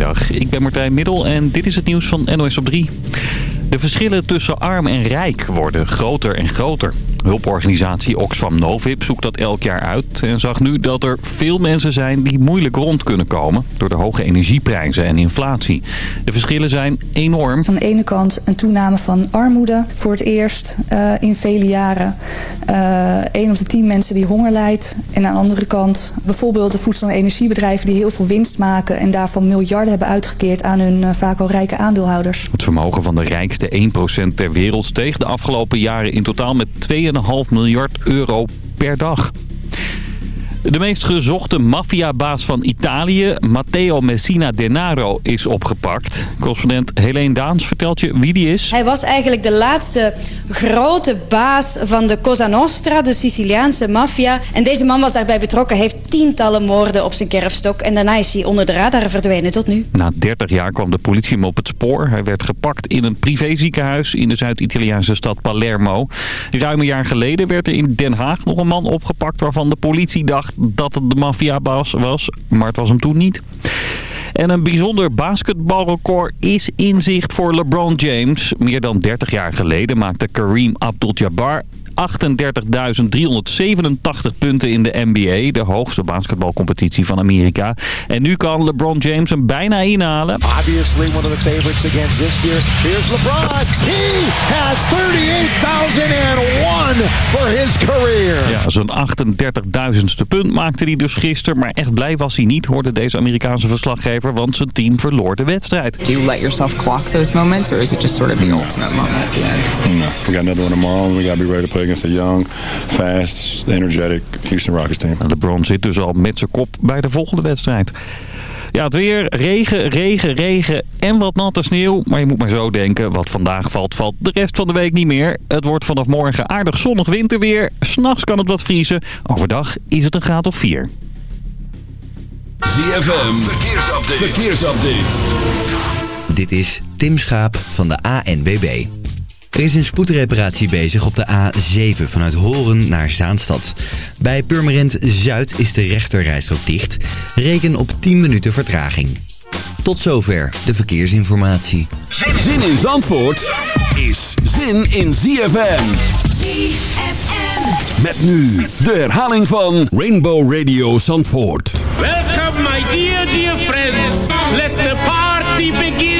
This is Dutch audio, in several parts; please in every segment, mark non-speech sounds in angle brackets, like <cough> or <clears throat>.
Goedemiddag, ik ben Martijn Middel en dit is het nieuws van NOS op 3. De verschillen tussen arm en rijk worden groter en groter. Hulporganisatie Oxfam Novib zoekt dat elk jaar uit en zag nu dat er veel mensen zijn die moeilijk rond kunnen komen door de hoge energieprijzen en inflatie. De verschillen zijn enorm. Van de ene kant een toename van armoede voor het eerst uh, in vele jaren. Uh, een op de tien mensen die honger lijdt. En aan de andere kant bijvoorbeeld de voedsel- en energiebedrijven die heel veel winst maken en daarvan miljarden hebben uitgekeerd aan hun uh, vaak al rijke aandeelhouders. Het vermogen van de rijkste 1% ter wereld steeg de afgelopen jaren in totaal met 2,5 miljard euro per dag. De meest gezochte maffiabaas van Italië, Matteo Messina Denaro, is opgepakt. Correspondent Helene Daans vertelt je wie die is. Hij was eigenlijk de laatste grote baas van de Cosa Nostra, de Siciliaanse maffia. En deze man was daarbij betrokken, heeft tientallen moorden op zijn kerfstok. En daarna is hij onder de radar verdwenen tot nu. Na 30 jaar kwam de politie hem op het spoor. Hij werd gepakt in een privéziekenhuis in de Zuid-Italiaanse stad Palermo. Ruim een jaar geleden werd er in Den Haag nog een man opgepakt waarvan de politie dacht dat het de maffiabaas was, maar het was hem toen niet. En een bijzonder basketbalrecord is in zicht voor LeBron James. Meer dan 30 jaar geleden maakte Kareem Abdul-Jabbar 38.387 punten in de NBA, de hoogste basketbalcompetitie van Amerika. En nu kan LeBron James hem bijna inhalen. Obviously one of the favorites again this year. Here's LeBron. He has 38,001 for his career. Ja, zo'n 38.000ste punt maakte hij dus gisteren. Maar echt blij was hij niet, hoorde deze Amerikaanse verslaggever, want zijn team verloor de wedstrijd. Do you let yourself clock those moments or is it just sort of the ultimate moment at the end? No, we got another one tomorrow. We got to be ready to play against a young, fast, energetic Houston Rockets team. LeBron zit dus al met zijn kop bij de volgende wedstrijd. Ja, het weer. Regen, regen, regen en wat natte sneeuw. Maar je moet maar zo denken, wat vandaag valt, valt de rest van de week niet meer. Het wordt vanaf morgen aardig zonnig winterweer. S'nachts kan het wat vriezen. Overdag is het een graad of 4. ZFM, verkeersupdate. verkeersupdate. Dit is Tim Schaap van de ANWB. Er is een spoedreparatie bezig op de A7 vanuit Horen naar Zaanstad. Bij Purmerend Zuid is de rechterrijstrook dicht. Reken op 10 minuten vertraging. Tot zover de verkeersinformatie. Zin in Zandvoort is zin in ZFM. ZFM. Met nu de herhaling van Rainbow Radio Zandvoort. Welcome my dear, dear friends. Let the party begin.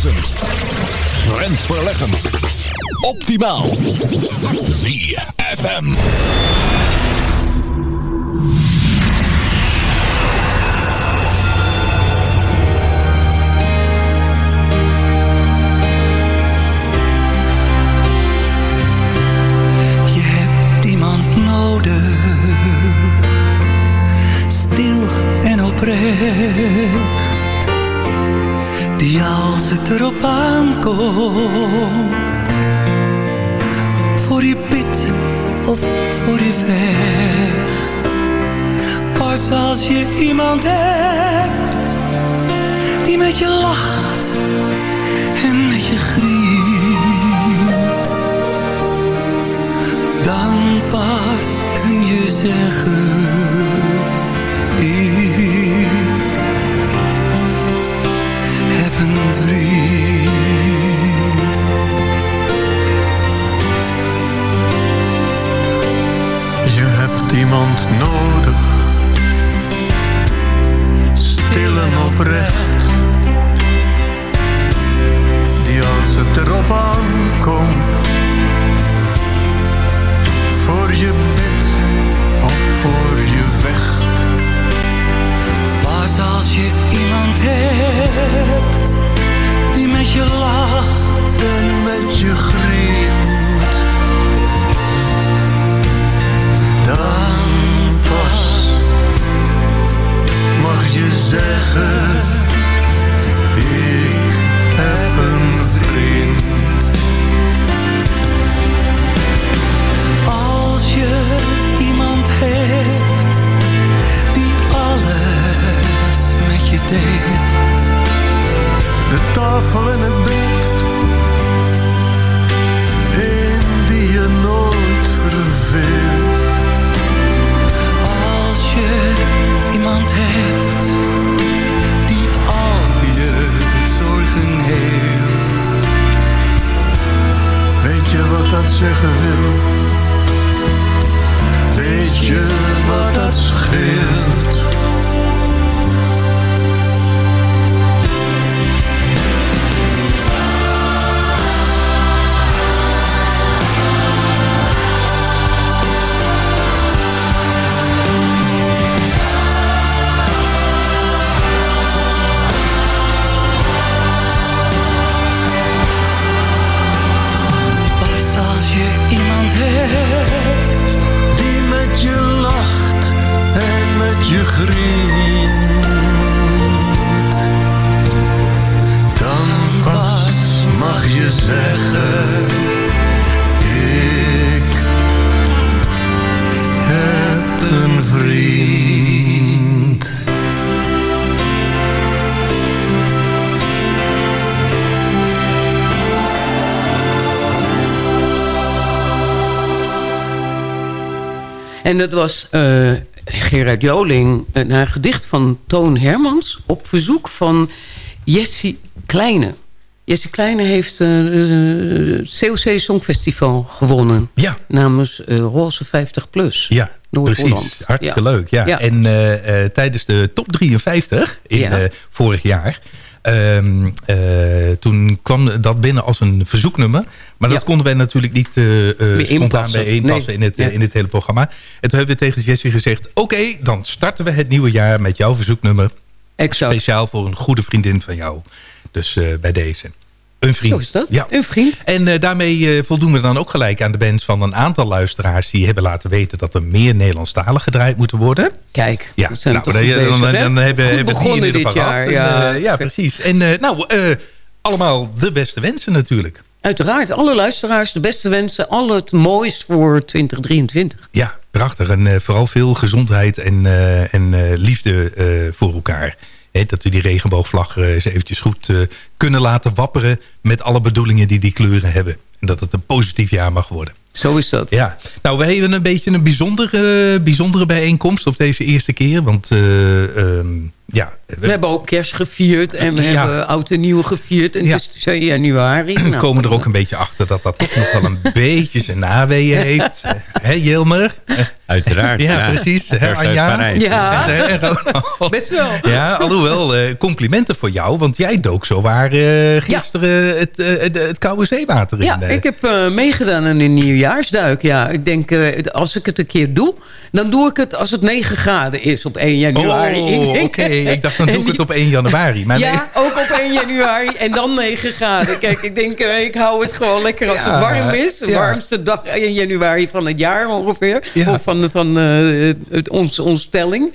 Verfrissend. Grensverleggend. Optimaal. ZFM. Je hebt iemand nodig, stil en oprecht, die als het erop aankomt, voor je bidt of voor je vecht. Pas als je iemand hebt, die met je lacht en met je griet dan pas kun je zeggen ik Je hebt iemand nodig, stil en oprecht, die als het erop aankomt voor je bidt of voor je vecht. Pas als je iemand hebt met je lacht en met je grimt, dan pas mag je zeggen: Ik heb een vriend. Als je iemand hebt die alles met je deelt de tafel en het bed. een die je nooit verveelt. Als je iemand hebt die al je zorgen heelt. Weet je wat dat zeggen wil? Weet je wat dat scheelt? En dat was eh, Gerard Joling, een een gedicht van Toon Hermans... op verzoek van Jessie Kleine. Jessie Kleine heeft eh, het COC Songfestival gewonnen. Ja. Namens eh, Roze 50 Plus. Ja, Noord-Holland. precies. Hartstikke Ja. leuk. Ja. Ja. En eh, eh, tijdens de top 53 in Ja. eh, vorig jaar... ehm, eh, toen kwam dat binnen als een verzoeknummer. Maar dat Ja. konden wij natuurlijk niet eh, spontaan inpassen. bij inpassen Nee. in, het, Ja. in het hele programma. En toen hebben we tegen Jessie gezegd... oké, dan starten we het nieuwe jaar met jouw verzoeknummer. Exact. Speciaal voor een goede vriendin van jou. Dus bij deze. Een vriend. Zo is dat. Ja. Een vriend. En eh, daarmee eh, voldoen we dan ook gelijk aan de wens van een aantal luisteraars... die hebben laten weten dat er meer Nederlandstalen gedraaid moeten worden. Kijk, Ja, zijn nou, toch dan, dan, hebben, we in begonnen ieder geval dit jaar. gehad. Ja, En, eh, ja precies. En nou, allemaal de beste wensen natuurlijk. Uiteraard, alle luisteraars, de beste wensen. Al het moois voor 2023. Ja, prachtig. En vooral veel gezondheid en, en liefde voor elkaar. Dat we die regenboogvlag eh, eens eventjes goed eh, kunnen laten wapperen... met alle bedoelingen die die kleuren hebben. En dat het een positief jaar mag worden. Zo is dat. Ja, nou we hebben een beetje een bijzondere, bijzondere bijeenkomst op deze eerste keer. Want eh, ehm, ja, We hebben ook kerst gevierd en we Ja. hebben oud en nieuw gevierd. En Ja. het is 2 januari. we Nou, komen er ook een beetje achter dat dat toch nog wel een <laughs> beetje zijn naweeën heeft. Hé Jelmer? Uiteraard, Ja, ja. precies. Hè, Anja? Ja. En Ronald. <laughs> Best wel. Ja, alhoewel, eh, complimenten voor jou. Want jij dook zo waar eh, gisteren het, eh, het, het koude zeewater in. Ja, eh. ik heb eh, meegedaan aan een nieuwjaarsduik. Ja, ik denk, eh, als ik het een keer doe, dan doe ik het als het 9 graden is op 1 januari. Oh, <laughs> oké. Ik dacht, dan <laughs> doe ik het op 1 januari. Maar ja, nee. <laughs> ook op 1 januari en dan 9 graden. Kijk, ik denk, eh, ik hou het gewoon lekker als Ja, het warm is. De ja. warmste dag in januari van het jaar ongeveer. Ja. Of van, van eh, het, ons, ons stelling.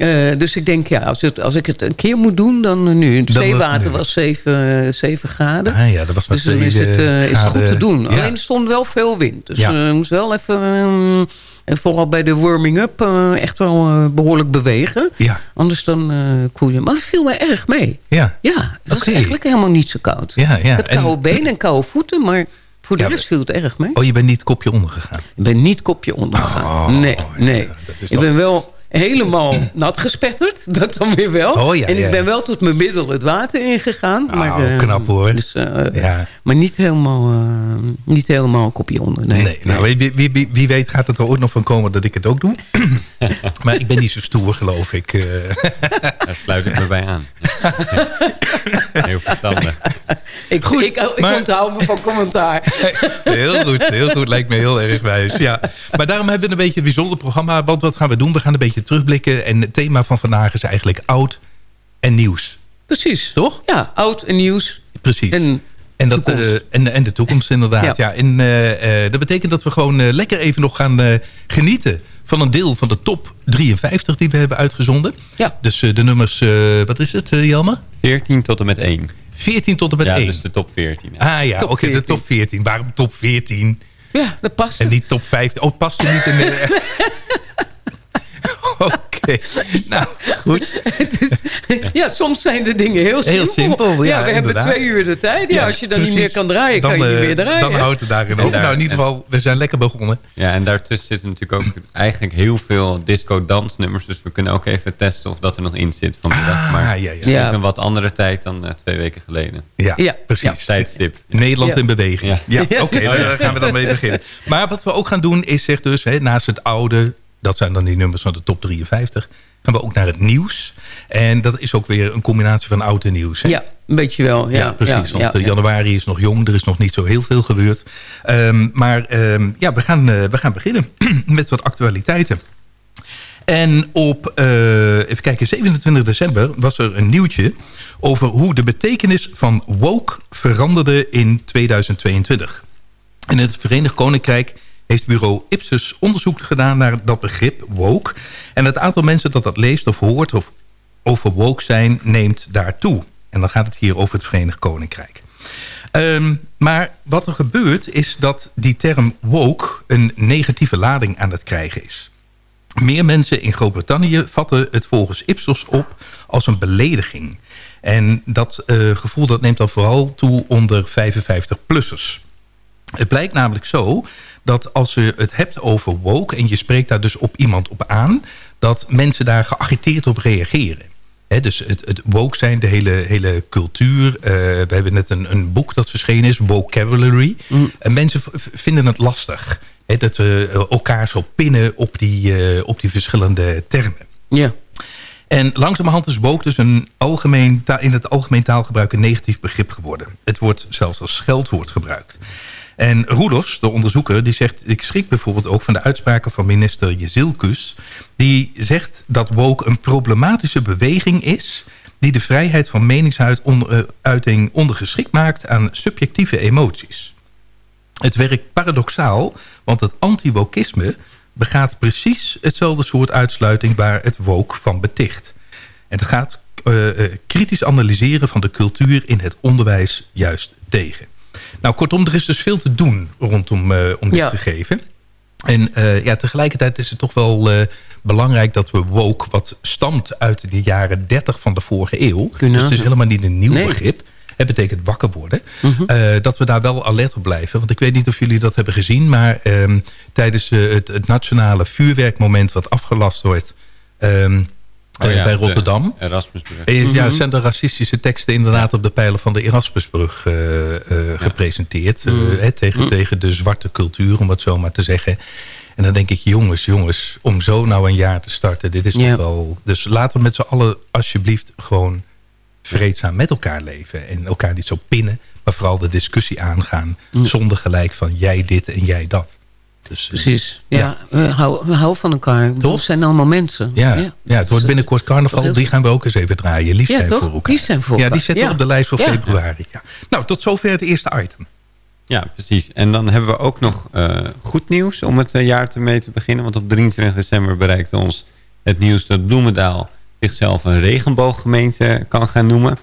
Eh, dus ik denk, ja, als, het, als ik het een keer moet doen, dan eh, nu. Het Dan was zeewater nu. was 7, 7 graden. Ah ja, dat was maar Dus dan is het, eh, is het goed te doen. Alleen er stond wel veel wind. Dus Ja. eh, je moest wel even... eh, en vooral bij de warming-up eh, echt wel eh, behoorlijk bewegen. Ja. Anders dan koel je. Maar het viel me erg mee. Ja. Ja, het was eigenlijk helemaal niet zo koud. Ja, ja. En- koude benen en koude voeten, maar voor de Ja, rest viel het erg mee. Oh, je bent niet kopje ondergegaan. Ik ben niet kopje ondergegaan. Oh, nee, nee. Ik ben wel helemaal nat gespetterd. <laughs> Dat dan weer wel. Oh, ja, en ik ja. ben wel tot mijn middel het water ingegaan. maar, Oh, eh, knap, hoor. Dus, eh, Ja. Maar niet helemaal, eh, niet helemaal kopje onder. Nee, Nee, nou, wie, wie, wie, wie weet gaat het er ooit nog van komen dat ik het ook doe. <clears throat> maar ik ben niet zo stoer, geloof ik. eh. <laughs> Daar sluit ik me bij aan. <laughs> <laughs> Heel verstandig. <laughs> Ik, Goed, ik, ik maar- onthoud me van commentaar. <laughs> heel goed, heel goed. Lijkt me heel erg wijs. Ja. Maar daarom hebben we een beetje een bijzonder programma. Want wat gaan we doen? We gaan een beetje terugblikken. En het thema van vandaag is eigenlijk oud en nieuws. Precies. Toch? Ja, oud en nieuws. Precies. En En, dat, eh, en, en de toekomst inderdaad. Ja. Ja. En eh, eh, dat betekent dat we gewoon lekker even nog gaan genieten... van een deel van de top 53 die we hebben uitgezonden. Ja. Dus eh, de nummers, eh, wat is het, uh, Jelme? 14 tot en met 1. 14 tot en met ja, 1. dus de top 14. ja. Ah ja, oké, de 14. top 14. Waarom top 14? Ja, dat past. En niet top 15. Oh, past er niet in de... <laughs> <laughs> Oké. <laughs> Nou, goed. is, ja, soms zijn de dingen heel simpel. Heel simpel, ja, we inderdaad. hebben twee uur de tijd. Ja, als je dan niet meer kan draaien, dan, kan je niet eh, meer draaien. Dan houdt het daarin op. daar- Nou, in ieder geval, we zijn lekker begonnen. Ja, en daartussen zitten natuurlijk ook eigenlijk heel veel disco-dansnummers. Dus we kunnen ook even testen of dat er nog in zit van de dag. Maar ja, ja. het is Ja. een wat andere tijd dan eh, twee weken geleden. Ja, Ja. precies. Tijdstip. Nederland Ja. in beweging. Ja, Ja. oké, <laughs> daar gaan we dan mee beginnen. Maar wat we ook gaan doen is zeg dus, hè, naast het oude... dat zijn dan die nummers van de top 53... gaan we ook naar het nieuws. En dat is ook weer een combinatie van oud en nieuws. Hè? Ja, een beetje wel. Ja, Ja, precies. ja, want ja, eh, ja. januari is nog jong. Er is nog niet zo heel veel gebeurd. Ehm, maar ehm, ja, we gaan, eh, we gaan beginnen <clears throat> met wat actualiteiten. En op, eh, even kijken, 27 december was er een nieuwtje... over hoe de betekenis van woke veranderde in 2022. In het Verenigd Koninkrijk heeft bureau Ipsos onderzoek gedaan naar dat begrip woke. En het aantal mensen dat dat leest of hoort of over woke zijn neemt daartoe. En dan gaat het hier over het Verenigd Koninkrijk. Ehm, maar wat er gebeurt is dat die term woke een negatieve lading aan het krijgen is. Meer mensen in Groot-Brittannië vatten het volgens Ipsos op als een belediging. En dat eh, gevoel dat neemt dan vooral toe onder 55-plussers. Het blijkt namelijk zo dat als je het hebt over woke... en je spreekt daar dus op iemand op aan... dat mensen daar geagiteerd op reageren. Dus het, het woke zijn, de hele, hele cultuur. eh, we hebben net een, een boek dat verschenen is, Vocabulary. En mensen vinden het lastig. Dat we elkaar zo pinnen op die, eh, op die verschillende termen. Ja. En langzamerhand is woke dus een algemeen, in het algemeen taalgebruik een negatief begrip geworden. Het wordt zelfs als scheldwoord gebruikt. En Roelofs, de onderzoeker, die zegt... ik schrik bijvoorbeeld ook van de uitspraken van minister Jezilkus... die zegt dat woke een problematische beweging is... die de vrijheid van meningsuiting ondergeschikt maakt aan subjectieve emoties. Het werkt paradoxaal, want het anti-wokisme begaat precies hetzelfde soort uitsluiting waar het woke van beticht. En het gaat eh, eh, kritisch analyseren van de cultuur in het onderwijs juist tegen. Nou, kortom, er is dus veel te doen rondom eh, om dit Ja. gegeven. En eh, ja, tegelijkertijd is het toch wel eh, belangrijk dat we woke... wat stamt uit de jaren 30 van de vorige eeuw... dus het is helemaal niet een nieuw Nee. begrip... Het betekent wakker worden. Mhm. Dat we daar wel alert op blijven. Want ik weet niet of jullie dat hebben gezien. Maar ehm, tijdens het, het nationale vuurwerkmoment wat afgelast wordt... ehm, Oh eh, ja, bij de Rotterdam. Erasmusbrug. Is, ja, Mhm. zijn er racistische teksten inderdaad op de pijlen van de Erasmusbrug eh, eh, gepresenteerd. Mhm. hè, tegen, tegen de zwarte cultuur, om het zo maar te zeggen. En dan denk ik, jongens, jongens, om zo nou een jaar te starten. Dit is Ja. toch wel... Dus laten we met z'n allen alsjeblieft gewoon vreedzaam met elkaar leven. En elkaar niet zo pinnen, maar vooral de discussie aangaan. Zonder gelijk van jij dit en jij dat. Dus, eh, Precies. Ja, We, houden, we houden van elkaar. We zijn allemaal mensen. Ja, ja. het wordt binnenkort carnaval. Die gaan we ook eens even draaien. Lief Ja, zijn toch? voor elkaar. Lief zijn voor Ja, die elkaar. zetten we Ja. op de lijst voor Ja. februari. Ja. Nou, tot zover het eerste item. Ja, precies. En dan hebben we ook nog eh, goed nieuws om het eh, jaar te mee te beginnen. Want op 23 december bereikte ons het nieuws dat Bloemendaal zichzelf een regenbooggemeente kan gaan noemen.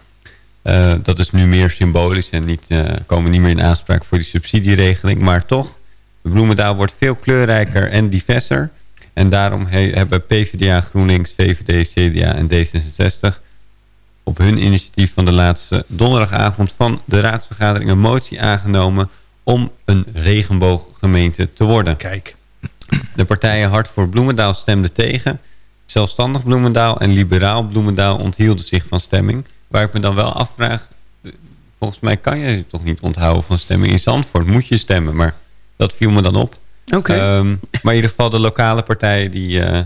Eh, dat is nu meer symbolisch en niet, eh, komen niet meer in aanspraak voor die subsidieregeling. Maar toch, Bloemendaal wordt veel kleurrijker en diverser. En daarom he- hebben PvdA, GroenLinks, VVD, CDA en D66 op hun initiatief van de laatste donderdagavond van de raadsvergadering een motie aangenomen om een regenbooggemeente te worden. Kijk. De partijen Hart voor Bloemendaal stemden tegen. Zelfstandig Bloemendaal en Liberaal Bloemendaal onthielden zich van stemming. Waar ik me dan wel afvraag, eh, volgens mij kan je je toch niet onthouden van stemming. In Zandvoort moet je stemmen, maar dat viel me dan op. Oké. Ehm, maar in ieder geval de lokale partijen die, eh,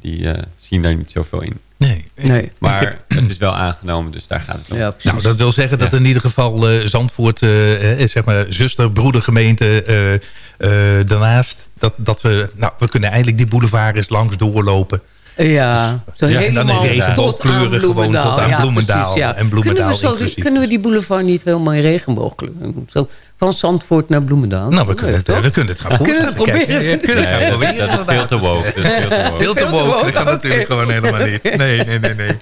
die eh, zien daar niet zoveel in. Nee. Nee. Maar het is wel aangenomen, dus daar gaat het om. Ja. Nou, dat wil zeggen dat in ieder geval eh, Zandvoort, zeg maar, zuster, broedergemeente eh, eh, daarnaast. Dat, dat we, nou, we kunnen eindelijk die boulevard eens langs doorlopen. Ja, zo Ja, en dan in helemaal tot aan Bloemendaal. tot aan ja, Bloemendaal precies, ja. en Bloemendaal kunnen we, zo, inclusief. kunnen we die boulevard niet helemaal in regenboogkleuren? Zo, van Zandvoort naar Bloemendaal. Nou, we kunnen het, we kunnen het gaan proberen. We kunnen het gaan proberen. dat is veel te woke. Dat is veel te <laughs> woke. Dat kan natuurlijk gewoon helemaal niet. <laughs> Nee, nee, nee, nee.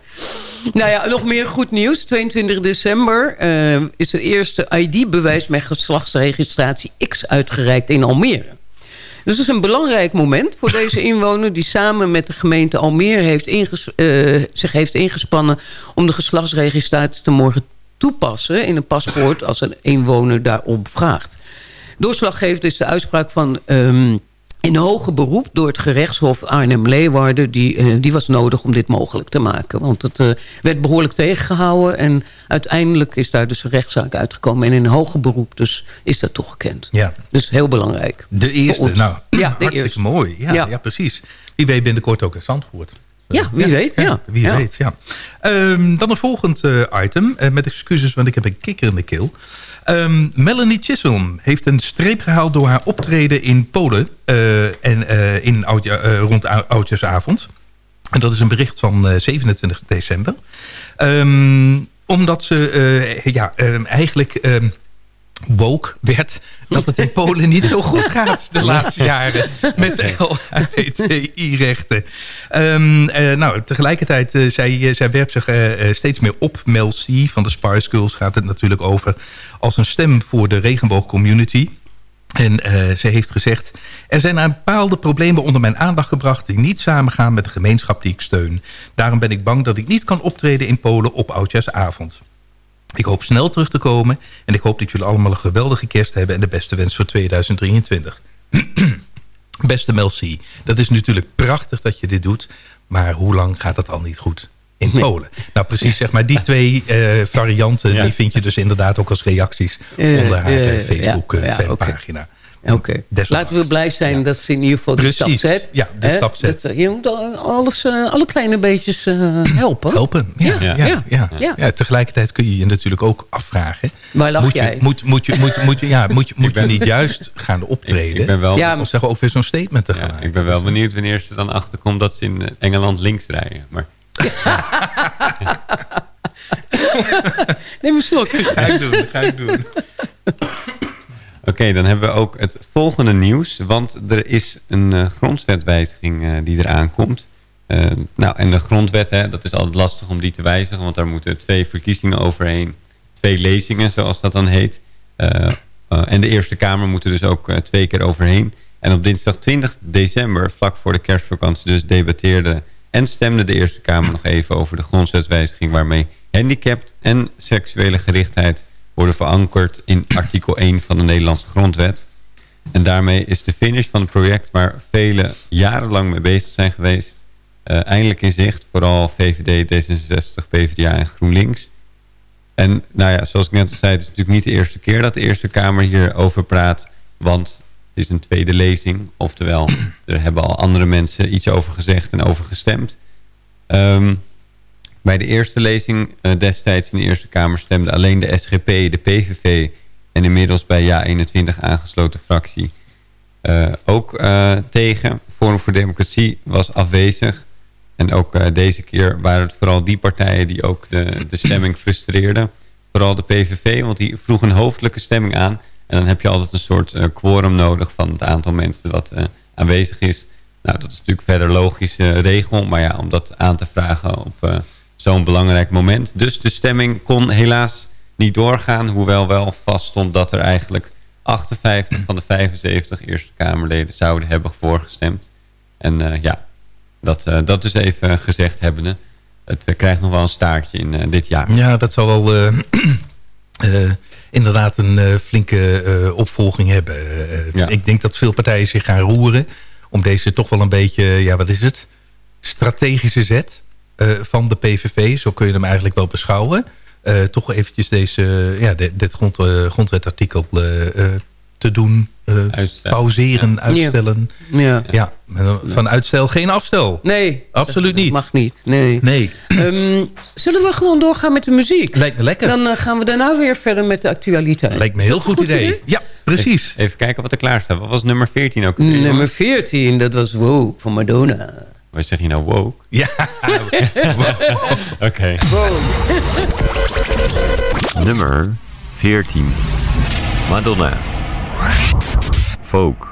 Nou ja, nog meer goed nieuws. 22 december eh, is het eerste ID-bewijs met geslachtsregistratie X uitgereikt in Almere. Dus het is een belangrijk moment voor deze <laughs> inwoner... die samen met de gemeente Almere heeft uh, zich heeft ingespannen... om de geslachtsregistratie te mogen toepassen in een paspoort... als een inwoner daarom vraagt. Doorslaggevend is de uitspraak van... Um, in hoger beroep door het gerechtshof Arnhem-Leeuwarden... Die, uh, die was nodig om dit mogelijk te maken. Want het uh, werd behoorlijk tegengehouden... en uiteindelijk is daar dus een rechtszaak uitgekomen. En in hoger beroep dus is dat toegekend. Ja. Dus heel belangrijk. De eerste, nou, ja, de <clears throat> hartstikke eerste. mooi. Ja, ja. ja, precies. Wie weet binnenkort ook in Zandvoort. Ja, wie ja, weet. Ja. Wie ja. weet, ja. Um, dan een volgend uh, item. Met excuses, want ik heb een kikker in de keel. Um, Melanie Chisholm heeft een streep gehaald door haar optreden in Polen... Uh, en, uh, in uh, rond Oudjaarsavond. En dat is een bericht van 27 december. Um, omdat ze ja, eigenlijk woke werd dat het in Polen niet zo goed gaat de laatste jaren met LHBTI-rechten. Um, uh, nou, tegelijkertijd, uh, zij, zij werpt zich steeds meer op. Mel van de Spice Girls gaat het natuurlijk over als een stem voor de regenboogcommunity. En ze heeft gezegd... er zijn een bepaalde problemen onder mijn aandacht gebracht... die niet samengaan met de gemeenschap die ik steun. Daarom ben ik bang dat ik niet kan optreden in Polen op Oudjaarsavond. Ik hoop snel terug te komen en ik hoop dat jullie allemaal een geweldige kerst hebben... en de beste wens voor 2023. <clears throat> Beste Mel C, dat is natuurlijk prachtig dat je dit doet... maar hoe lang gaat dat al niet goed in Polen? Nou, precies, zeg maar, die twee uh, varianten... Ja. die vind je dus inderdaad ook als reacties onder haar uh, Facebook-fanpagina. Ja, Oké, okay. laten we blij zijn ja. dat ze in ieder geval de stap zet. Ja, de stap zet. Dat, je moet alles, uh, alle kleine beetjes uh, <clears throat> helpen. Helpen, ja. Ja. Ja. ja. ja. ja. ja. Tegelijkertijd kun je je natuurlijk ook afvragen. Waar lach moet jij? Je, moet, moet je, moet, moet je, ja, <laughs> moet je, moet je niet <laughs> juist gaan optreden? Ik, ik ben wel, ja, of zeggen ook weer zo'n statement te gaan. Ik ben wel benieuwd wanneer ze dan achterkomt dat ze in Engeland links rijden. Maar... <laughs> Neem een slok. Ga ik doen, ga ik doen. Oké, dan hebben we ook het volgende nieuws. Want er is een uh, grondwetwijziging uh, die eraan komt. Uh, nou, en de grondwet, hè, dat is altijd lastig om die te wijzigen. Want daar moeten twee verkiezingen overheen. Twee lezingen, zoals dat dan heet. en de Eerste Kamer moet er dus ook twee keer overheen. En op dinsdag 20 december, vlak voor de kerstvakantie... dus debatteerde en stemde de Eerste Kamer nog even over de grondwetwijziging... waarmee handicapt en seksuele gerichtheid worden verankerd in artikel 1 van de Nederlandse grondwet. En daarmee is de finish van het project waar vele jarenlang mee bezig zijn geweest... Uh, eindelijk in zicht, vooral VVD, D66, PvdA en GroenLinks. En nou ja, zoals ik net zei, het is natuurlijk niet de eerste keer dat de Eerste Kamer hierover praat. Want het is een tweede lezing, oftewel er hebben al andere mensen iets over gezegd en over gestemd. Um, bij de eerste lezing uh, destijds in de Eerste Kamer stemde alleen de SGP, de PVV en inmiddels bij JA21 aangesloten fractie uh, ook uh, tegen. Forum voor Democratie was afwezig. En ook deze keer waren het vooral die partijen die ook de, de stemming frustreerden. Vooral de PVV, want die vroeg een hoofdelijke stemming aan. En dan heb je altijd een soort quorum nodig van het aantal mensen dat aanwezig is. Nou, dat is natuurlijk verder logische regel. Maar ja, om dat aan te vragen op zo'n belangrijk moment. Dus de stemming kon helaas niet doorgaan. Hoewel wel vaststond dat er eigenlijk 58 van de 75 Eerste Kamerleden zouden hebben voorgestemd. En uh, ja, dat, uh, dat is even gezegd hebbende. Het uh, krijgt nog wel een staartje in dit jaar. Ja, dat zal wel <clears throat> inderdaad een flinke opvolging hebben. Ja. Ik denk dat veel partijen zich gaan roeren om deze toch wel een beetje, ja wat is het, strategische zet van de PVV. Zo kun je hem eigenlijk wel beschouwen. Uh, toch eventjes deze, ja, de, dit grond, uh, grondwetartikel te doen. Uitstellen. Pauzeren, ja. uitstellen. Ja. ja. Van uitstel geen afstel. Nee. Absoluut niet. Mag niet. Nee. nee. Um, zullen we gewoon doorgaan met de muziek? Lijkt me lekker. Dan gaan we daarna weer verder met de actualiteit. Lijkt me een heel goed, goed idee. idee. Ja, precies. Even, even, kijken wat er klaar staat. Wat was nummer 14 ook? Nummer 14, dat was Wow van Madonna. Wat zeg je nou, woke? <laughs> Ja. <laughs> Oké. Okay. Nummer 14. Madonna. Folk.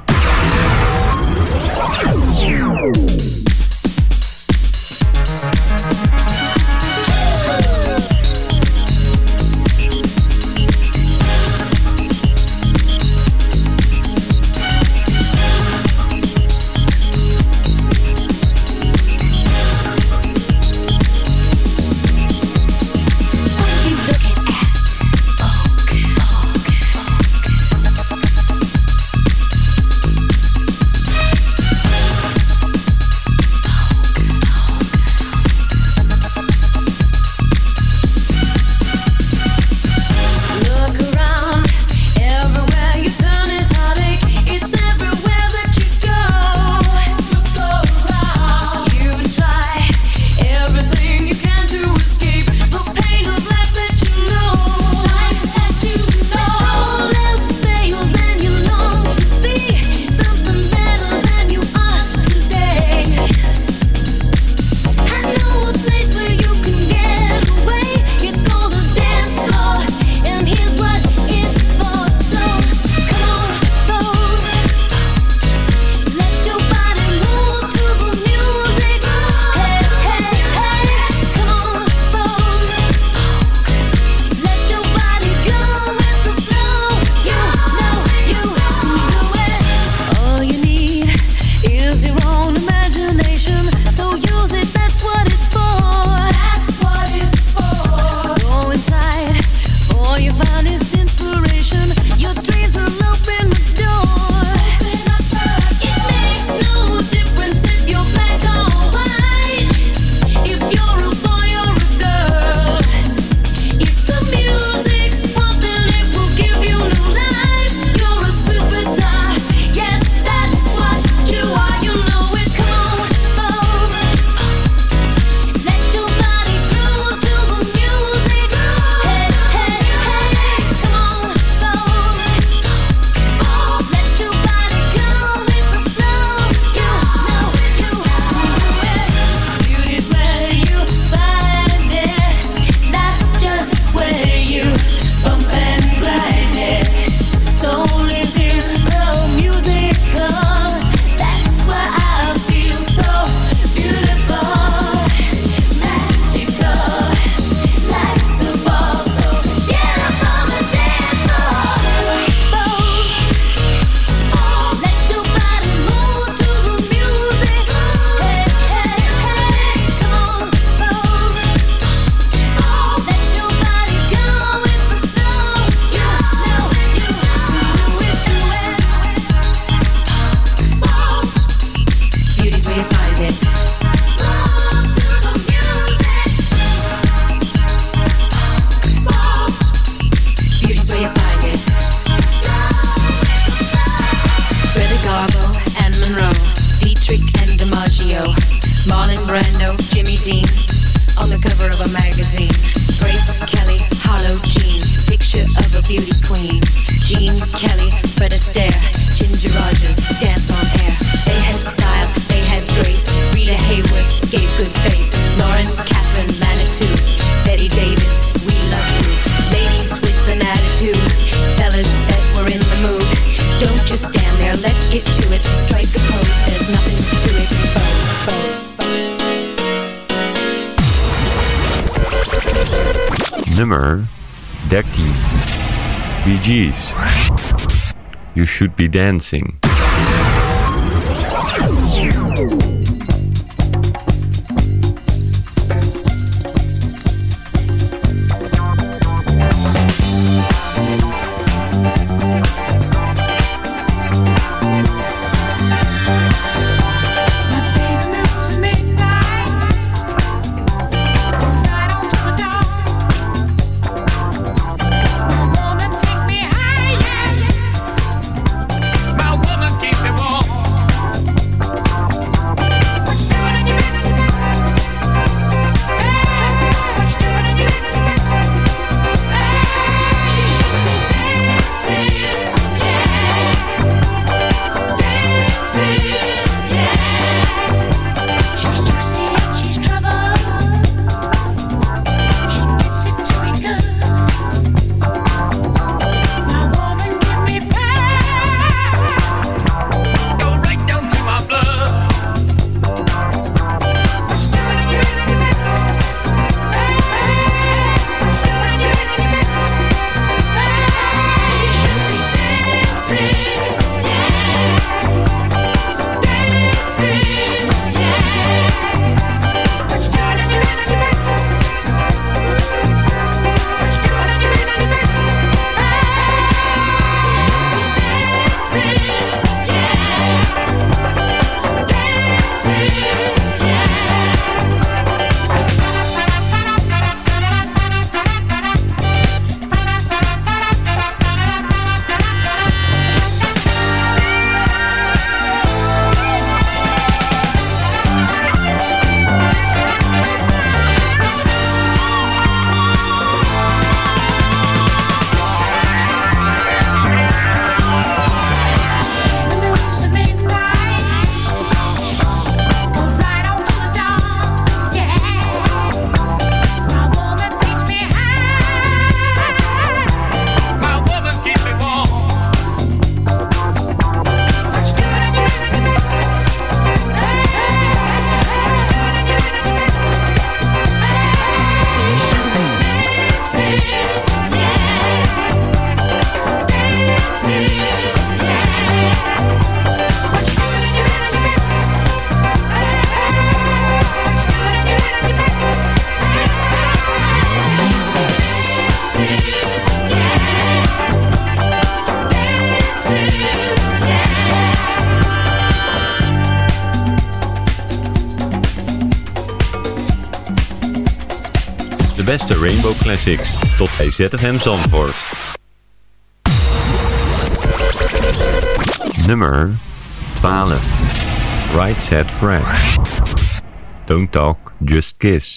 dancing. Classics. Tot bij ZFM Zandvoort. Nummer 12. Right Set Friend. Don't Talk, Just Kiss.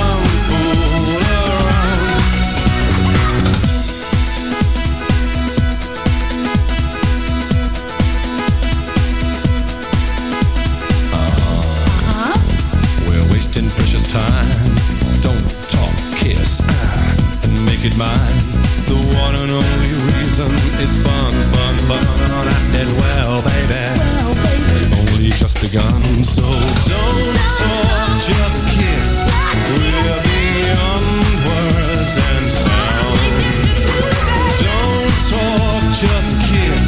only reason is fun, fun, fun. I said, well, baby, well, baby. we've only just begun. So don't talk, just kiss. We're beyond words and sound. Don't talk, just kiss.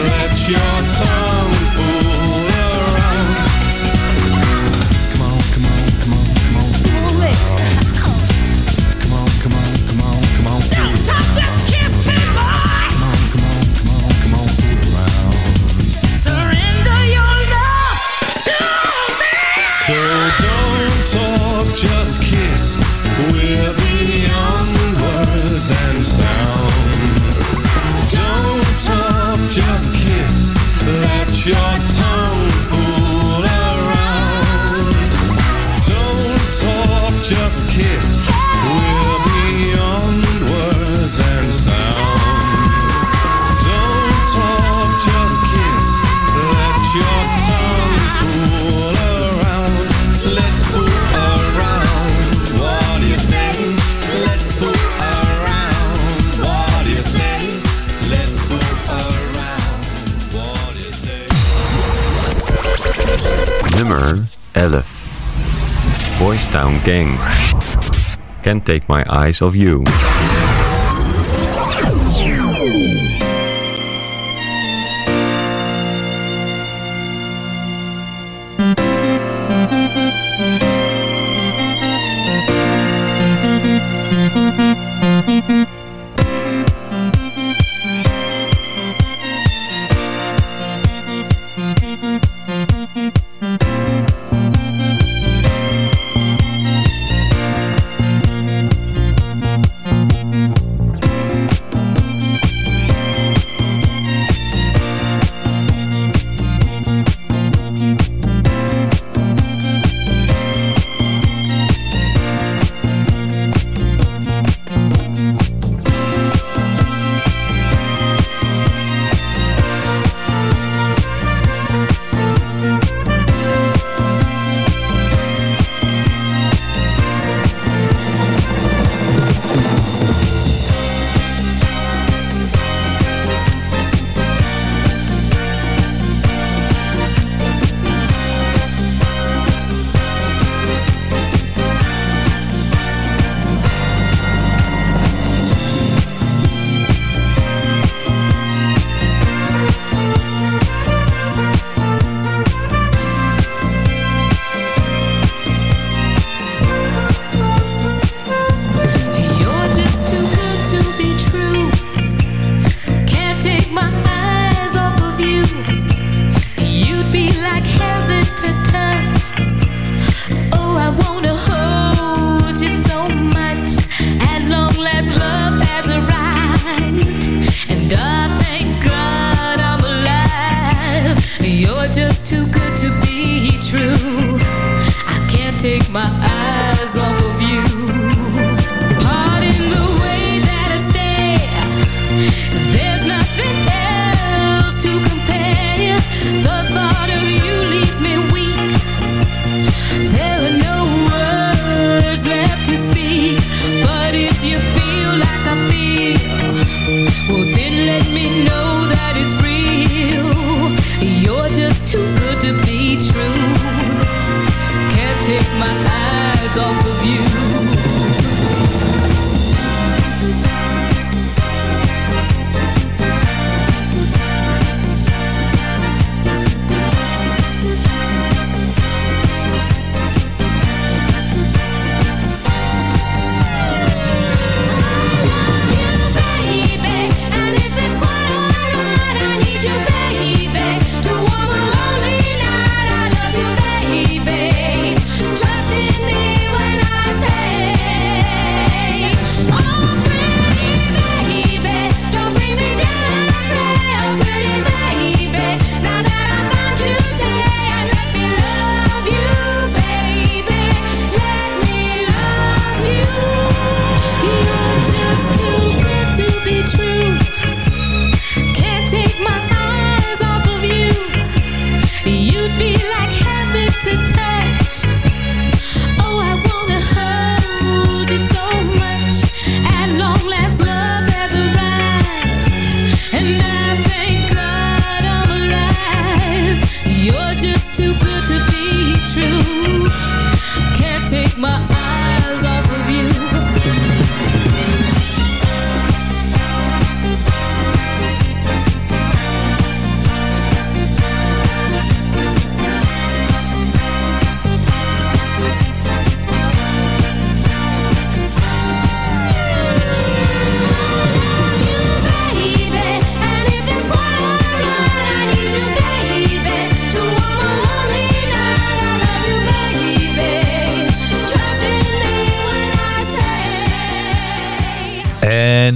Let your tongue. King. Can't take my eyes off you.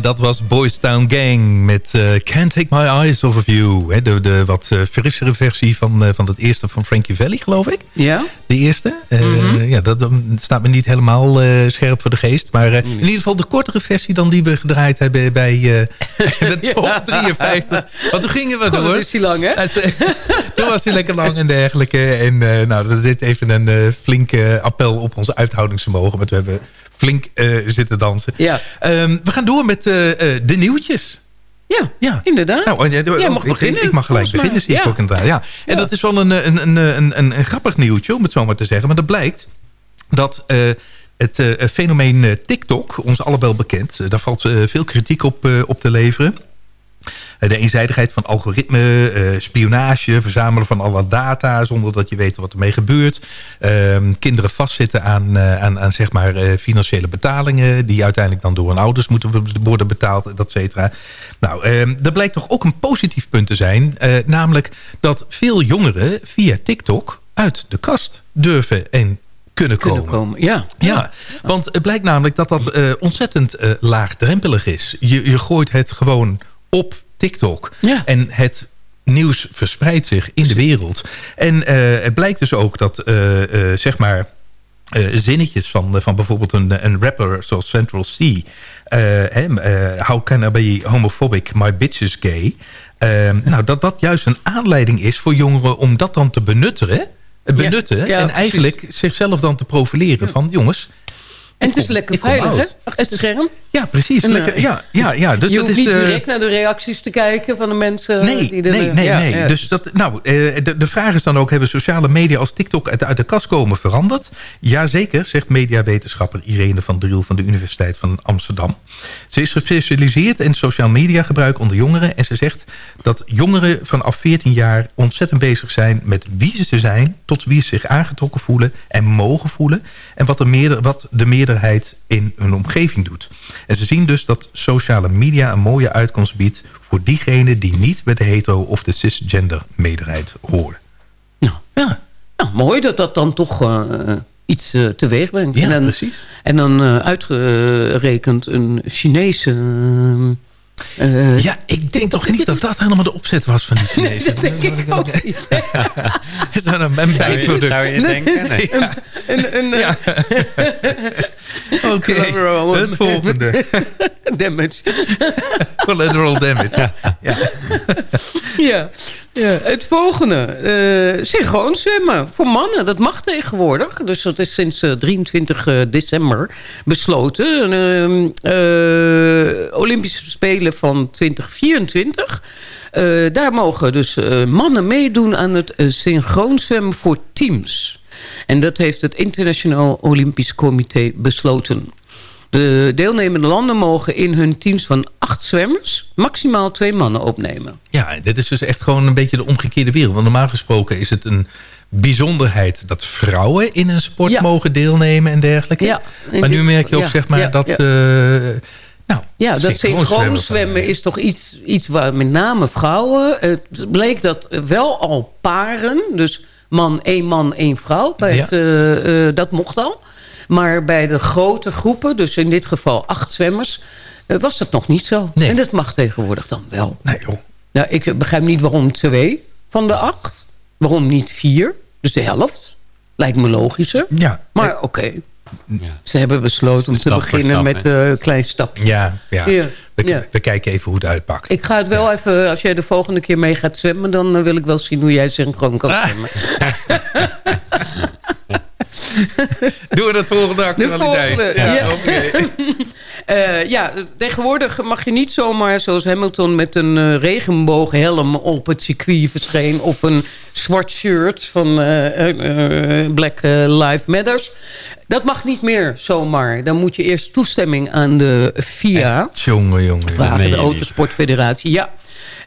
Dat was Boys Town Gang met eh, Can't Take My Eyes Off of You. Hè, de, de wat uh, frissere versie van, uh, van het eerste van Frankie Valli, geloof ik. Ja. De eerste. Mm -hmm. Ja, dat staat me niet helemaal scherp voor de geest. Maar in ieder geval de kortere versie dan die we gedraaid hebben bij <laughs> de top ja. 53. Want toen gingen we door. is die lang, hè? <laughs> toen was hij lekker lang en dergelijke. En nou, dat dit even een flinke appel op onze uithoudingsvermogen. Want we hebben flink uh, zitten dansen. Ja. Um, we gaan door met uh, uh, de nieuwtjes. Ja, ja. inderdaad. Nou, Jij mag ik, beginnen. Ik, mag gelijk beginnen, zie ik ook inderdaad. Ja. En dat is wel een, een, een, een, een, een grappig nieuwtje, om het zo maar te zeggen. Maar dat blijkt dat het fenomeen TikTok, ons allebei bekend... daar valt veel kritiek op, op te leveren... De eenzijdigheid van algoritme, uh, spionage, verzamelen van alle data zonder dat je weet wat ermee gebeurt. Uh, kinderen vastzitten aan, uh, aan, aan zeg maar, financiële betalingen die uiteindelijk dan door hun ouders moeten worden betaald, et cetera. Nou, ehm, er blijkt toch ook een positief punt te zijn, namelijk dat veel jongeren via TikTok uit de kast durven en kunnen komen. Kunnen komen ja. ja. want het blijkt namelijk dat dat ontzettend laagdrempelig is. Je, je gooit het gewoon op TikTok. Ja. En het nieuws verspreidt zich in de wereld. En uh, het blijkt dus ook dat, uh, uh, zeg maar... zinnetjes van, van bijvoorbeeld een, een rapper zoals Central C. how can I be homophobic? My bitch is gay. nou, dat dat juist een aanleiding is voor jongeren om dat dan te benutten. benutten ja, ja, en eigenlijk precies. zichzelf dan te profileren van jongens... En het is lekker veilig, hè? Achter het scherm. Ja, precies. Lekker, ja, ja, ja. Dus je dat hoeft is, niet uh, direct naar de reacties te kijken van de mensen. Nee, die er, nee, nee. ja, nee. Ja. Dus dat, nou, de, de vraag is dan ook, hebben sociale media als TikTok uit, uit de kast komen veranderd? Jazeker, zegt mediawetenschapper Irene van Driel van de Universiteit van Amsterdam. Ze is gespecialiseerd in sociaal media gebruik onder jongeren. En ze zegt dat jongeren vanaf 14 jaar ontzettend bezig zijn met wie ze zijn, tot wie ze zich aangetrokken voelen en mogen voelen. En wat de, meerder, wat de meerderheid in hun omgeving doet. En ze zien dus dat sociale media een mooie uitkomst biedt... voor diegenen die niet bij de hetero- of de cisgender meerderheid horen. Nou, ja. nou mooi dat dat dan toch uh, iets uh, teweeg brengt. Ja, en dan, precies. En dan uh, uitgerekend een Chinese... Uh, ja, ik denk toch niet dat dat helemaal de opzet was van die <laughs> Chinezen. dat denk ik ook <laughs> niet. <laughs> is een, een bijproduct. Zou je, zou je denken? Nee. Een, een, een, ja. Oké, okay. het volgende. damage. Collateral damage. Ja. ja. Ja. Het volgende. Uh, synchroon zwemmen voor mannen. Dat mag tegenwoordig. Dus dat is sinds uh, 23 uh, december besloten. Uh, Olympische Spelen van 2024. daar mogen dus mannen meedoen aan het synchroon zwemmen voor teams. En dat heeft het Internationaal Olympisch Comité besloten. De deelnemende landen mogen in hun teams van acht zwemmers... maximaal twee mannen opnemen. Ja, dit is dus echt gewoon een beetje de omgekeerde wereld. Want normaal gesproken is het een bijzonderheid... dat vrouwen in een sport ja. mogen deelnemen en dergelijke. Ja, maar nu merk je ook ja, zeg maar ja, dat... Ja. Uh, nou, ja, dat synchroon zwemmen is toch iets, iets waar met name vrouwen... Het bleek dat wel al paren, dus man, één man, één vrouw... Bij het, uh, uh, dat mocht al... Maar bij de grote groepen, dus in dit geval acht zwemmers... was dat nog niet zo. Nee. En dat mag tegenwoordig dan wel. Nee, joh. Nou, ik begrijp niet waarom twee van de acht. Waarom niet vier? Dus de helft. Lijkt me logischer. Ja. Maar oké. Okay. Ja. Ze hebben besloten om te beginnen stap, met een uh, klein stapje. Ja, ja. ja. We, ja. we, kijken even hoe het uitpakt. Ik ga het wel ja. even, als jij de volgende keer mee gaat zwemmen... dan uh, wil ik wel zien hoe jij synchroon kan <laughs> zwemmen. <laughs> Doen we dat volgende actualiteit. De volgende, ja. Ja. Okay. <laughs> uh, ja, tegenwoordig mag je niet zomaar zoals Hamilton... met een uh, regenbooghelm op het circuit verscheen... of een zwart shirt van uh, Black Lives Matters. Dat mag niet meer zomaar. Dan moet je eerst toestemming aan de FIA... Echt, jongen, jongen. Vragen, de Autosportfederatie, ja.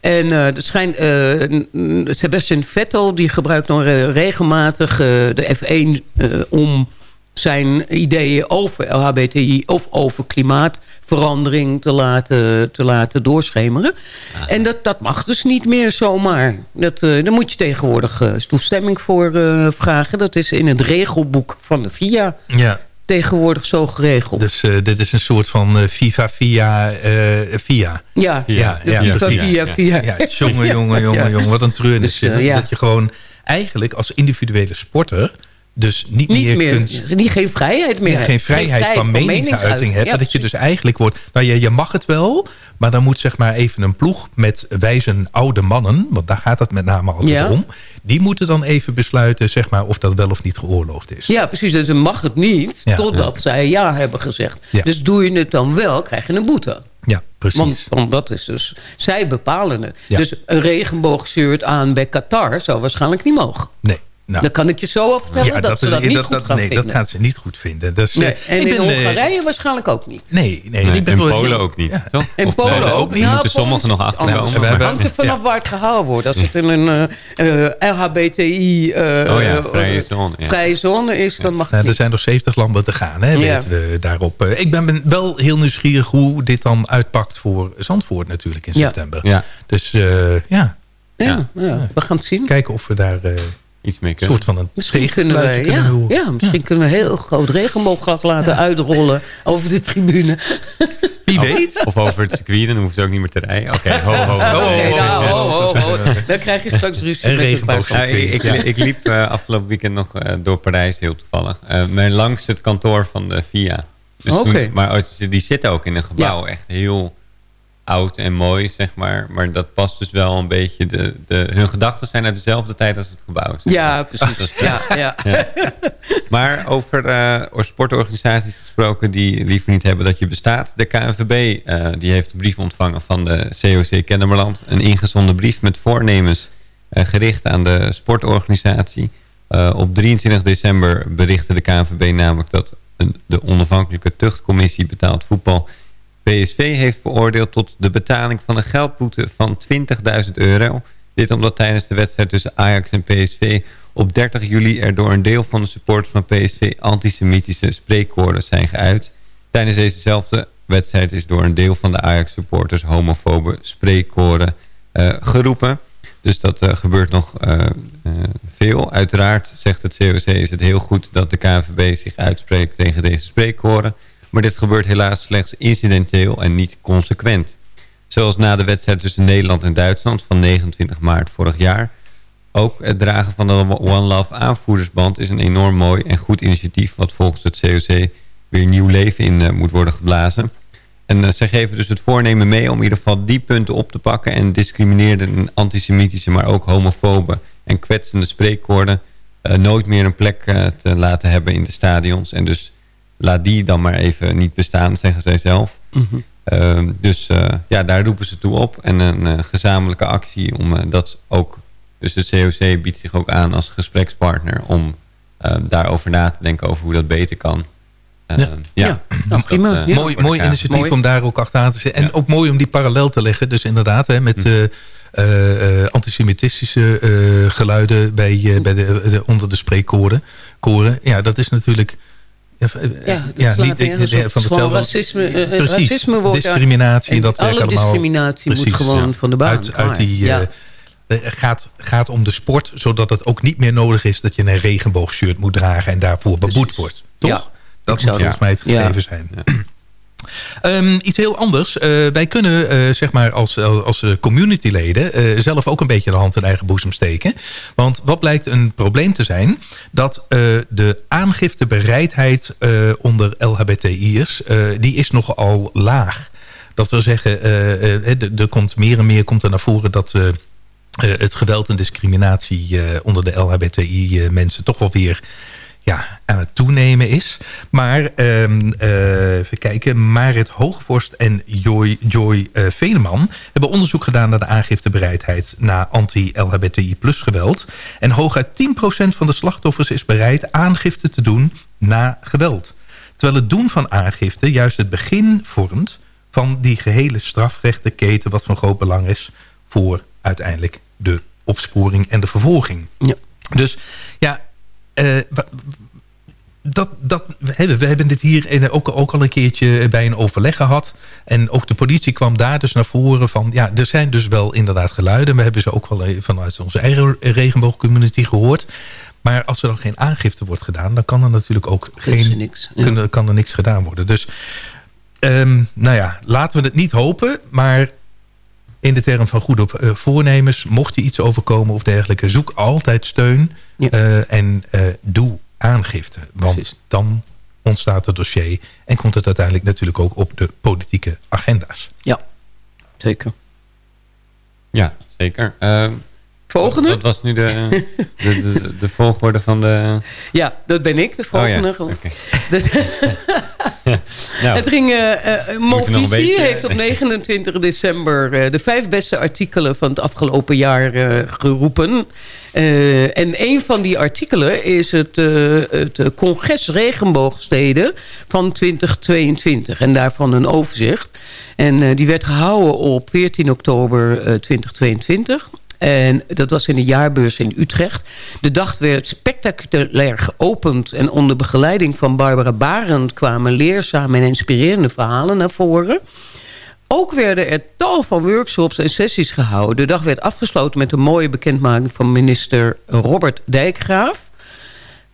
En er schijnt, uh, Sebastian Vettel die gebruikt nog regelmatig uh, de F1 om zijn ideeën over LHBTI of over klimaatverandering te laten, te laten doorschemeren. Ah. En dat, dat mag dus niet meer zomaar. Dat, daar moet je tegenwoordig toestemming voor vragen. Dat is in het regelboek van de FIA. Ja. Tegenwoordig zo geregeld. Dus eh, dit is een soort van eh, FIFA via eh, via. Ja, ja, de ja, FIFA precies. via via. Ja, jongen, <laughs> jongen, jongen, Ja. jongen. Wat een treurnis. Dus, dat, ja. dat je gewoon eigenlijk als individuele sporter... dus niet, Niet meer, meer, kunt... die geen vrijheid meer hebt. geen vrijheid van meningsuiting hebt. Ja, dat je dus eigenlijk wordt... Nou ja, je mag het wel, maar dan moet zeg maar even een ploeg met wijze oude mannen... want daar gaat het met name altijd Ja. om... die moeten dan even besluiten zeg maar, of dat wel of niet geoorloofd is. Ja, precies. Dus dan mag het niet Ja. totdat zij ja hebben gezegd. Dus doe je het dan wel, krijg je een boete. Ja, precies. Want, want dat is dus... Zij bepalen het. Ja. Dus een regenboogshirt aan bij Qatar zou waarschijnlijk niet mogen. Nee. Nou, Dan kan ik je zo over vertellen dat, ze is- dat niet dat, goed dat- gaan nee, vinden. dat gaan ze niet goed vinden. Dus, Nee, eh, En ik in ben, eh, Hongarije waarschijnlijk ook niet. Nee, nee. Nee, ik ben in wel heel- Polen ook niet, toch? In Of, Polen ook niet. Moeten sommigen nog achterkomen. We Het hebben- hangt er vanaf ja. waar het gehouden wordt. Als het in een eh, eh, LHBTI eh, Oh ja, vrije zone, ja. vrije zone is, dan mag het Nou, er niet. zijn nog 70 landen te gaan, hè, Ja. weten we daarop. Eh, Ik ben wel heel nieuwsgierig hoe dit dan uitpakt voor Zandvoort natuurlijk in Ja. september. Ja. Dus eh, ja, Ja, ja, we gaan het zien. kijken of we daar een soort van een Misschien kunnen we, ja, horen. ja, misschien kunnen we een heel groot regenboogvlag laten uitrollen over de tribune. Wie weet. Of over het circuit, dan hoeven ze ook niet meer te rijden. Oké, ho, ho, ho. Oké, nou, ho, ho, oh, ho. Dan krijg je straks ruzie Een met een paar regenboogvlag. Ja, ik, ik, liep eh, afgelopen weekend nog eh, door Parijs, heel toevallig. Eh, maar langs het kantoor van de VIA. Dus toen- maar als- die zitten ook in een gebouw, echt heel oud en mooi, zeg maar. Maar dat past dus wel een beetje... De, de, hun gedachten zijn uit dezelfde tijd als het gebouw. zeg Ja, precies. Ja, ja. Ja. Maar over eh, sportorganisaties gesproken die liever niet hebben dat je bestaat. De KNVB eh, die heeft een brief ontvangen van de COC Kennemerland. Een ingezonden brief met voornemens eh, gericht aan de sportorganisatie. Op 23 december berichtte de KNVB namelijk dat een, de onafhankelijke tuchtcommissie betaald voetbal... PSV heeft veroordeeld tot de betaling van een geldboete van 20.000 euro. Dit omdat tijdens de wedstrijd tussen Ajax en PSV op 30 juli er door een deel van de supporters van PSV antisemitische spreekwoorden zijn geuit. Tijdens dezezelfde wedstrijd is door een deel van de Ajax-supporters homofobe spreekwoorden eh, geroepen. Dus dat eh, gebeurt nog eh, veel. Uiteraard, zegt het COC, is het heel goed dat de KNVB zich uitspreekt tegen deze spreekwoorden. Maar dit gebeurt helaas slechts incidenteel en niet consequent. Zoals na de wedstrijd tussen Nederland en Duitsland van 29 maart vorig jaar. Ook het dragen van de One Love aanvoerdersband is een enorm mooi en goed initiatief... wat volgens het COC weer nieuw leven in eh, moet worden geblazen. En eh, zij geven dus het voornemen mee om in ieder geval die punten op te pakken... en discrimineerde en antisemitische, maar ook homofobe en kwetsende spreekwoorden... eh, nooit meer een plek te laten hebben in de stadions. En dus laat die dan maar even niet bestaan, zeggen zij zelf. Mhm. Ehm, dus eh, ja, daar roepen ze toe op. En een eh, gezamenlijke actie om eh, dat ook... Dus het COC biedt zich ook aan als gesprekspartner... om eh, daarover na te denken over hoe dat beter kan. Ehm, Ja. ja. Ja, Dus nou, prima. dat, Ja. mooi mooi initiatief Mooi. om daar ook achteraan te zitten. En ook mooi om die parallel te leggen. Dus inderdaad, hè, met eh, eh, eh, antisemitische eh, geluiden bij, eh, bij de, de- onder de spreekkoren. Koren. Ja, dat is natuurlijk... Ja, eh, Ja, dat slaat nergens op. Het is gewoon racisme, eh, Precies, racisme wordt discriminatie. en dat alle werkt allemaal, discriminatie moet Precies, gewoon ja. van de baan. Uit, uit die, eh, Ja. eh, gaat, gaat om de sport, zodat het ook niet meer nodig is... dat je een regenboogshirt moet dragen en daarvoor beboet wordt. Toch? Ja, dat moet zou- volgens mij het Ja. gegeven zijn. Ehm, iets heel anders. Eh, wij kunnen eh, zeg maar als, als eh, communityleden zelf ook een beetje de hand in eigen boezem steken. Want wat blijkt een probleem te zijn? Dat de aangiftebereidheid onder LHBTI'ers, die is nogal laag. Dat wil zeggen, er- komt meer en meer komt er naar voren dat... het geweld en discriminatie onder de LHBTI-mensen toch wel weer ja, aan het toenemen is. Maar ehm, eh, even kijken. Marit Hoogvorst en Joy, Joy eh, Veneman hebben onderzoek gedaan naar de aangiftebereidheid na anti-LHBTI plus geweld. En hooguit 10% van de slachtoffers is bereid aangifte te doen na geweld. Terwijl het doen van aangifte juist het begin vormt van die gehele strafrechtenketen wat van groot belang is voor uiteindelijk de opsporing en de vervolging. Ja. Dus ja, eh, dat, dat, we, hebben, we hebben dit hier in- ook, ook al een keertje bij een overleg gehad. En ook de politie kwam daar dus naar voren van... ja, er zijn dus wel inderdaad geluiden. We hebben ze ook wel eh, vanuit onze eigen regenboogcommunity gehoord. Maar als er dan geen aangifte wordt gedaan... dan kan er natuurlijk ook geen, niks, ja. kan er niks gedaan worden. Dus ehm, nou ja, laten we het niet hopen. Maar in de term van goede eh, voornemens... mocht je iets overkomen of dergelijke... zoek altijd steun eh, en eh, doe aangifte. Want dan ontstaat het dossier... en komt het uiteindelijk natuurlijk ook op de politieke agenda's. Ja, zeker. Ja, zeker. Ehm, Volgende? Wat was nu de, de, de, de volgorde van de... Ja, dat ben ik, de volgende. Oh ja. <laughs> Dus- Nou, het ging, beetje- heeft op <laughs> 29 december eh, de vijf beste artikelen van het afgelopen jaar geroepen. En een van die artikelen is het, het congres Regenboogsteden van 2022. En daarvan een overzicht. En die werd gehouden op 14 oktober eh, 2022. En dat was in de jaarbeurs in Utrecht. De dag werd spectaculair geopend. En onder begeleiding van Barbara Barend... kwamen leerzame en inspirerende verhalen naar voren. Ook werden er tal van workshops en sessies gehouden. De dag werd afgesloten met een mooie bekendmaking... van minister Robert Dijkgraaf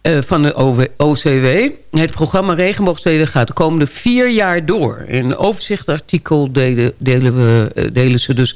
eh, van de OCW. Het programma Regenboogsteden gaat de komende vier jaar door. In een overzichtartikel delen, we, eh, delen ze dus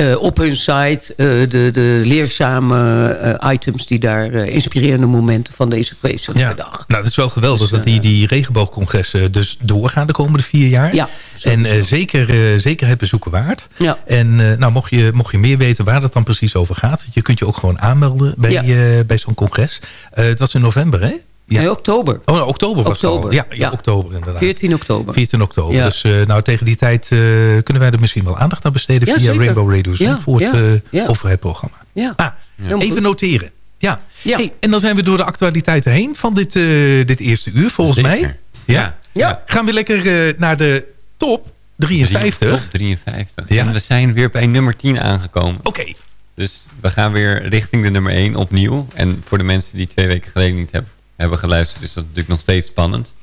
eh, op hun site eh, de, de leerzame eh, items... die daar inspirerende momenten van deze feestelijke Ja, dag. nou, het is wel geweldig Dus, dat die, die regenboogcongressen dus doorgaan de komende vier jaar. Ja, en zeker, zeker het bezoeken waard. Ja. En nou, mocht, je, mocht je meer weten waar het dan precies over gaat... je kunt je ook gewoon aanmelden bij, Ja. bij zo'n congres. Het was in november, hè? Ja. Nee, oktober. Oh, nou, oktober was Oktober, het al. Ja, ja, ja. oktober inderdaad. 14 oktober. 14 oktober. Ja. Dus eh, nou, tegen die tijd eh, kunnen wij er misschien wel aandacht aan besteden... Ja, via zeker. Rainbow Radio Zandvoort ja, eh, over het programma. Ja. Ah, even noteren. Ja. Hey, en dan zijn we door de actualiteiten heen van dit, eh, dit eerste uur, volgens Zeker. mij. Ja. Ja. Gaan we lekker eh, naar de top 53. Top 53. Ja. En we zijn weer bij nummer 10 aangekomen. Oké. Dus we gaan weer richting de nummer 1 opnieuw. En voor de mensen die twee weken geleden niet hebben, hebben geluisterd... is dat natuurlijk nog steeds spannend.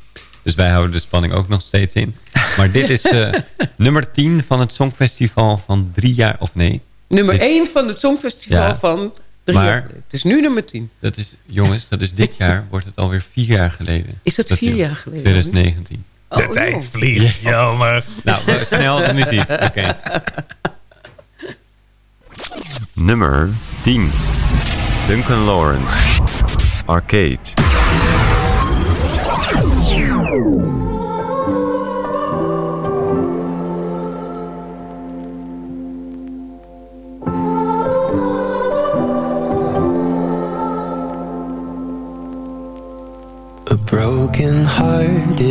Dus wij houden de spanning ook nog steeds in. Maar dit is eh, <laughs> nummer 10 van het Songfestival van drie jaar... Of nee, Nummer Dit- 1 van het Songfestival Ja. van drie Maar- jaar. Het is nu nummer 10. dat is, jongens, dat is dit jaar wordt het alweer vier jaar geleden. Is dat vier jaar geleden? 2019. Oh, De joh. tijd vliegt, jammer. Nou, snel de muziek. <laughs> Oké. Nummer 10. Duncan Lawrence. Arcade.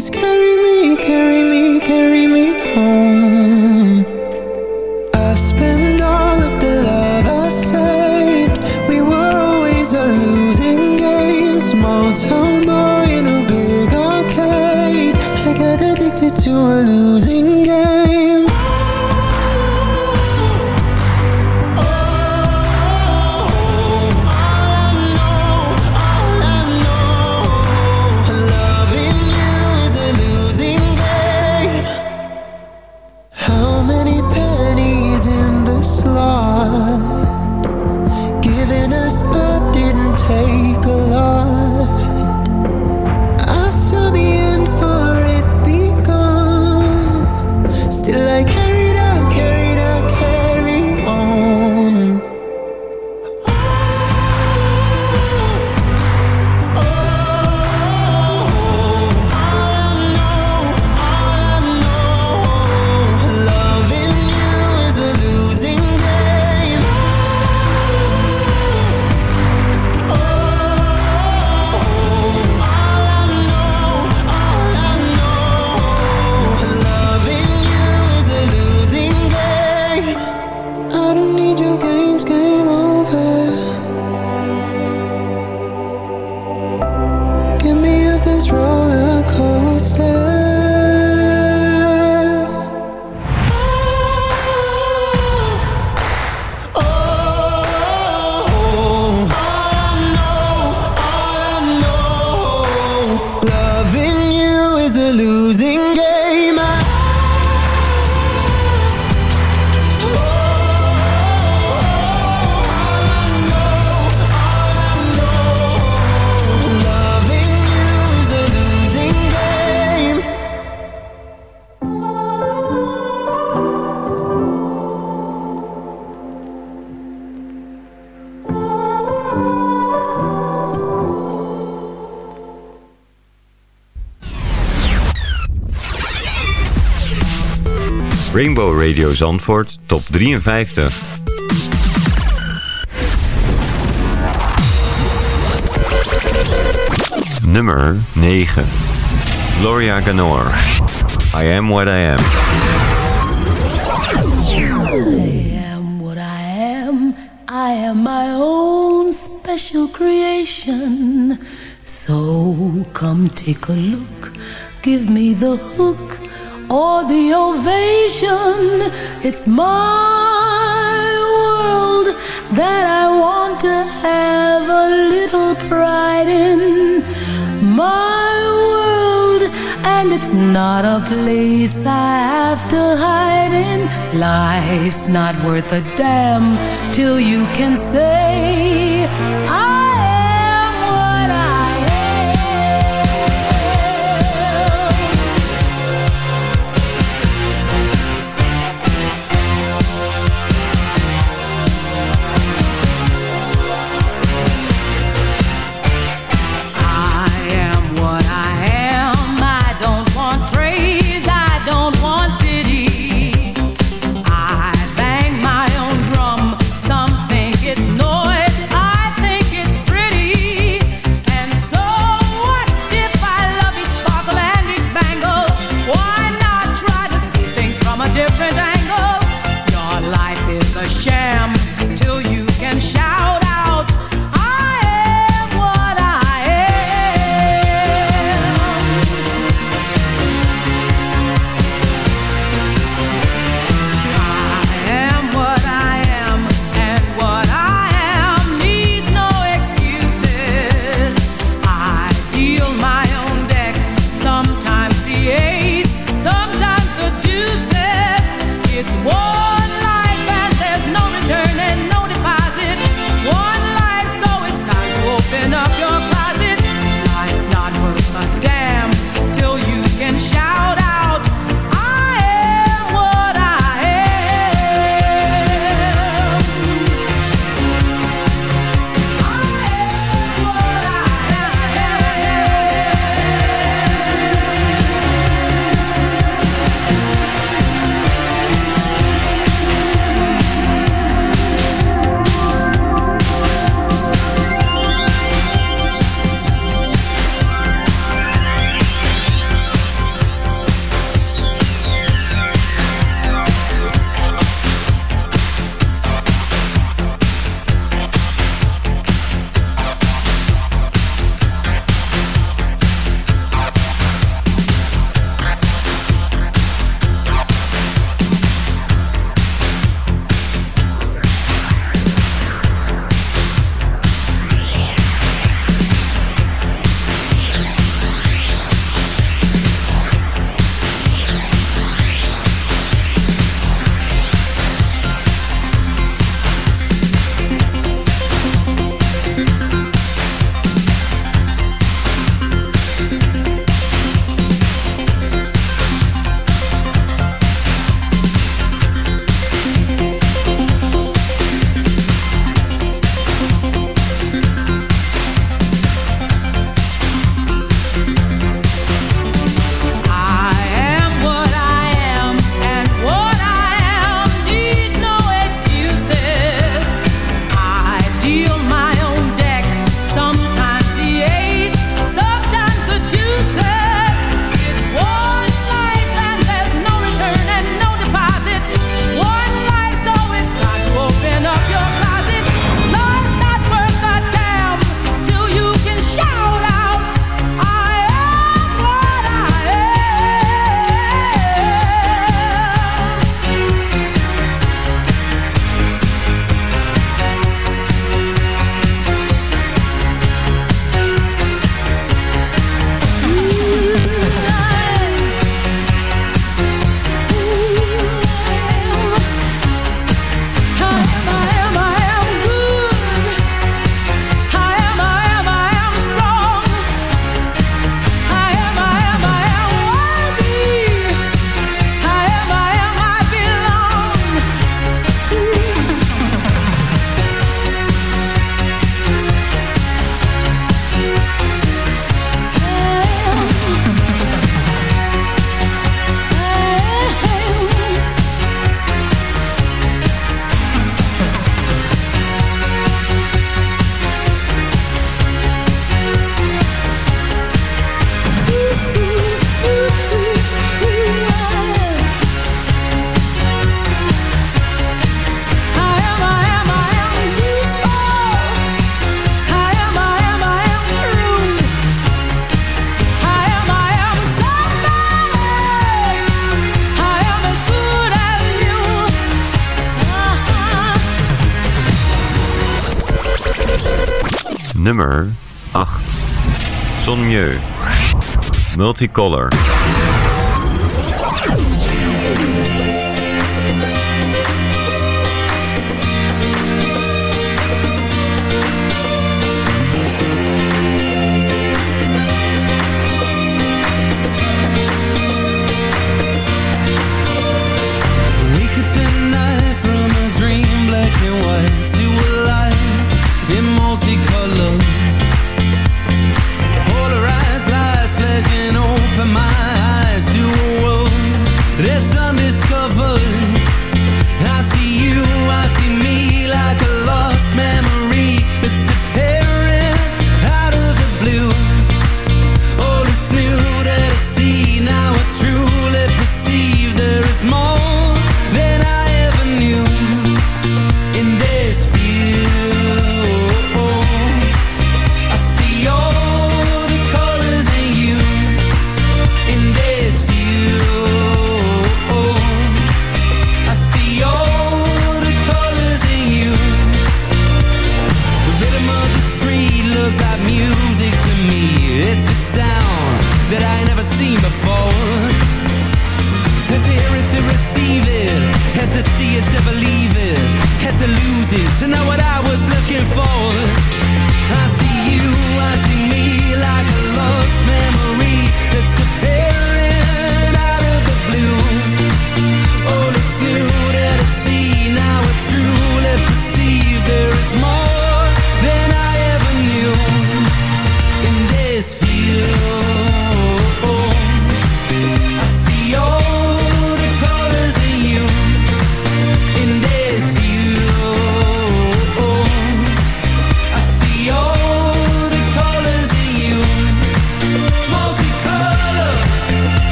always can Radio Zandvoort top 53. Nummer 9. Gloria Ganor. I am what I am. what I am. I am my own special creation. So come take a look. Give me the hook or the ovation. It's my world that I want to have a little pride in. My world, and it's not a place I have to hide in. Life's not worth a damn till you can say, I multicolor.